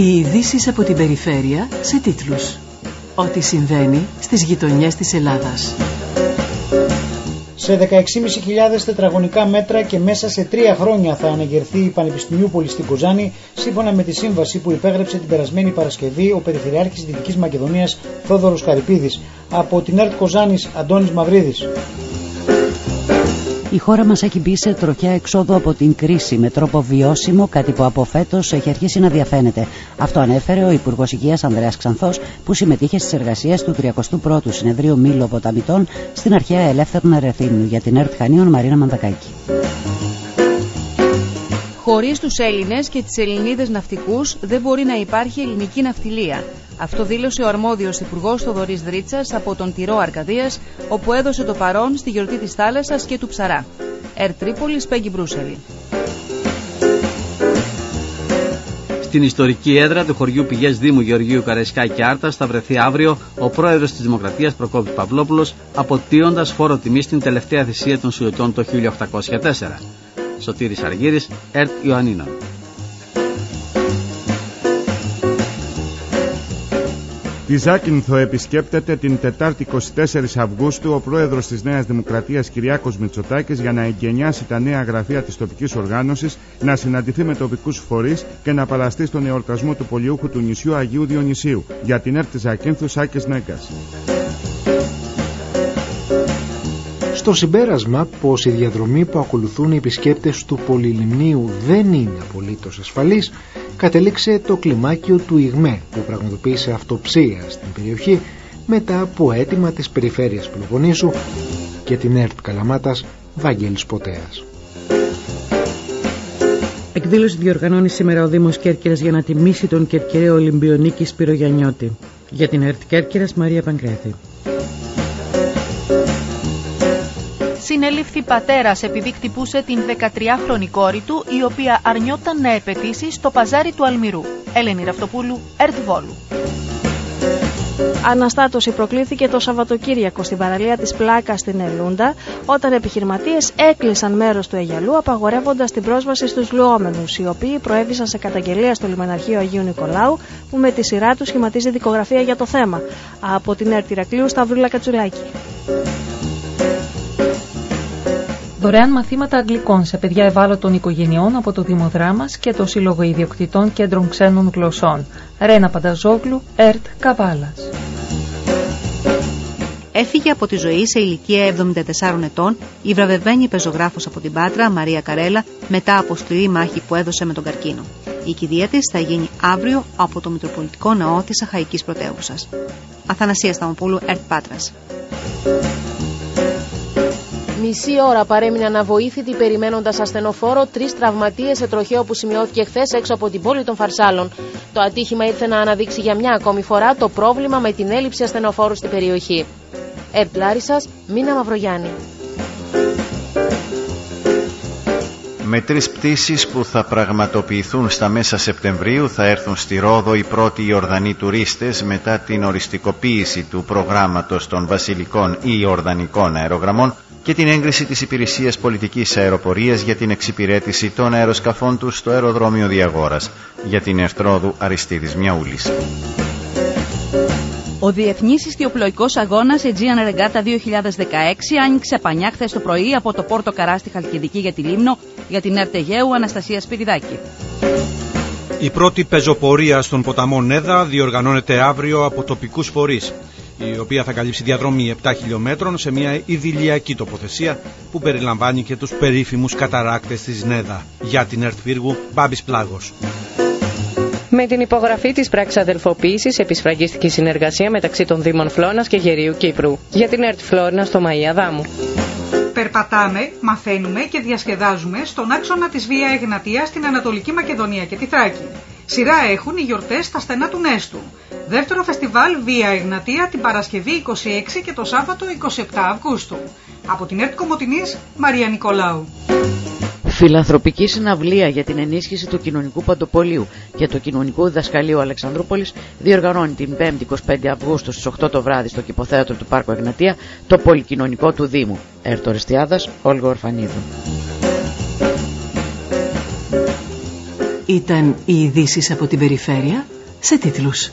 Οι ειδήσεις από την περιφέρεια σε τίτλους. Ό,τι συμβαίνει στις γειτονιές της Ελλάδας. Σε 16.500 τετραγωνικά μέτρα και μέσα σε τρία χρόνια θα αναγερθεί η Πανεπιστημιούπολη στην Κοζάνη, σύμφωνα με τη σύμβαση που υπέγραψε την περασμένη Παρασκευή ο Περιφερειάρχης Δυτικής Μακεδονίας Θόδωρος Καρυπίδης. Από την ΕΡΤ Κοζάνης Αντώνης Μαυρίδης. Η χώρα μας έχει μπει σε τροχιά εξόδου από την κρίση με τρόπο βιώσιμο, κάτι που από φέτος έχει αρχίσει να διαφαίνεται. Αυτό ανέφερε ο Υπουργός Υγείας Ανδρέας Ξανθός, που συμμετείχε στις εργασίες του 31ου Συνεδρίου Μήλο Ποταμιτών στην αρχαία Ελεύθερου Ερεθύμνου για την ΕΡΤ Χανίων Μαρίνα Μανδακάκη. Χωρίς τους Έλληνες και τις Ελληνίδες ναυτικούς δεν μπορεί να υπάρχει ελληνική ναυτιλία. Αυτό δήλωσε ο αρμόδιος Υπουργός Θοδωρής Δρίτσα από τον Τυρό Αρκαδίας, όπου έδωσε το παρόν στη γιορτή της θάλασσας και του ψαρά. Ερ Τρίπολης, Πέγγι Μπρούσελη. Στην ιστορική έδρα του χωριού πηγές Δήμου Γεωργίου Καραϊσκά και Άρτας θα βρεθεί αύριο ο πρόεδρος της Δημοκρατίας Προκόπη Παυλόπουλος, αποτείοντας φόρο τιμής στην τελευταία θυσία των Σιωτών το 1804. Σωτήρης Αργύρης, ΕΡΤ Ιωαννίνων. Τη Ζάκυνθο επισκέπτεται την Τετάρτη 24 Αυγούστου ο πρόεδρος της Νέας Δημοκρατίας Κυριάκος Μητσοτάκης για να εγκαινιάσει τα νέα γραφεία της τοπικής οργάνωσης, να συναντηθεί με τοπικούς φορείς και να παραστεί στον εορτασμό του πολιούχου του νησιού Αγίου Διονυσίου. Για την ΕΡΤ Ζάκυνθου Σάκης Νέκας. Στο συμπέρασμα πως η διαδρομή που ακολουθούν οι επισκέπτες του Πολυλιμνίου δεν είναι απολύτως ασφαλής, κατέληξε το κλιμάκιο του ΙΓΜΕ που πραγματοποίησε αυτοψία στην περιοχή μετά από αίτημα της περιφέρειας Πελοποννήσου και την ΕΡΤ Καλαμάτας Βαγγέλης Ποτέας. Εκδήλωση διοργανώνει σήμερα ο Δήμος Κέρκυρας για να τιμήσει τον Κερκυραίο Ολυμπιονίκη Σπυρογιαννιώτη. Για την ΕΡΤ Κέρκυρας Μαρία Παγκρέθη. Συνέληφθη πατέρας επειδή χτυπούσε την 13χρονη κόρη του, η οποία αρνιόταν να επαιτήσει στο παζάρι του Αλμυρού. Έλενη Ραυτοπούλου, Ερτ Βόλου. Αναστάτωση προκλήθηκε το Σαββατοκύριακο στην παραλία της Πλάκας στην Ελούντα, όταν επιχειρηματίες έκλεισαν μέρος του Αιγιαλού, απαγορεύοντας την πρόσβαση στους λουόμενους, οι οποίοι προέβησαν σε καταγγελία στο λιμαναρχείο Αγίου Νικολάου, που με τη σειρά τους σχηματίζει δικογραφία για το θέμα. Από την Ερτ Ηρακλείου Σταυρούλα Κατσουλάκη. Δωρεάν μαθήματα αγγλικών σε παιδιά ευάλωτων οικογενειών από το Δήμο Δράμας και το Σύλλογο Ιδιοκτητών Κέντρων Ξένων Γλωσσών. Ρένα Πανταζόγλου, ΕΡΤ Καβάλας. Έφυγε από τη ζωή σε ηλικία 74 ετών η βραβευμένη πεζογράφος από την Πάτρα, Μαρία Καρέλα, μετά από σκληρή μάχη που έδωσε με τον καρκίνο. Η κηδεία της θα γίνει αύριο από το Μητροπολιτικό Ναό της Αχαϊκής Πρωτεύουσας. Αθανασίας Σταμοπούλου, ΕΡΤ Πάτρας. Μισή ώρα παρέμειναν αβοήθητοι περιμένοντας ασθενοφόρο τρεις τραυματίες σε τροχαίο που σημειώθηκε χθες έξω από την πόλη των Φαρσάλων. Το ατύχημα ήρθε να αναδείξει για μια ακόμη φορά το πρόβλημα με την έλλειψη ασθενοφόρου στην περιοχή. Ερτλάρισα, Μίνα Μαυρογιάννη. Με τρεις πτήσεις που θα πραγματοποιηθούν στα μέσα Σεπτεμβρίου θα έρθουν στη Ρόδο οι πρώτοι Ιορδανοί τουρίστες μετά την οριστικοποίηση του προγράμματος των βασιλικών ή Ιορδανικών αερογραμμών και την έγκριση της Υπηρεσίας Πολιτικής Αεροπορίας για την εξυπηρέτηση των αεροσκαφών τους στο αεροδρόμιο Διαγόρας για την Ερτρόδου Αριστίδης Μιαούλης. Ο Διεθνής Ιστιοπλοϊκός Αγώνας Aegean Regatta 2016 άνοιξε πανιά χθες το πρωί από το Πόρτο Καρά στη Χαλκιδική για τη Λίμνο για την Ερτεγέου Αναστασία Σπυριδάκη. Η πρώτη πεζοπορία στον ποταμό Νέδα διοργανώνεται αύριο από τοπικούς φορείς η οποία θα καλύψει διαδρομή 7 χιλιόμετρων σε μια ιδηλιακή τοποθεσία που περιλαμβάνει και τους περίφημους καταράκτες της Νέδα. Για την Ερτφύργου, Μπάμπης Πλάγος. Με την υπογραφή της πράξης αδελφοποίησης επισφραγίστηκε η συνεργασία μεταξύ των Δήμων Φλόνα και Γερίου Κύπρου για την ΕΡΤ Φλόρινα στο Μαία Δάμου. Περπατάμε, μαθαίνουμε και διασκεδάζουμε στον άξονα της Βία Εγνατία στην Ανατολική Μακεδονία και τη Θράκη. Σειρά έχουν οι γιορτές στα στενά του Νέστου. Δεύτερο φεστιβάλ Βία Εγνατία την Παρασκευή 26 και το Σάββατο 27 Αυγούστου. Από την ΕΡΤ Κομωτινής, Μαρία Νικολάου. Φιλανθρωπική συναυλία για την ενίσχυση του κοινωνικού παντοπολίου και του κοινωνικού διδασκαλίου Αλεξανδρούπολης διοργανώνει την 5η 25 Αυγούστου στις 8 το βράδυ στο κηποθέατρο του Πάρκου Εγνατία το πολυκοινωνικό του Δήμου. Ερτοριστιάδας, Όλγο Ορφανίδου. Ήταν οι ειδήσει από την περιφέρεια σε τίτλους.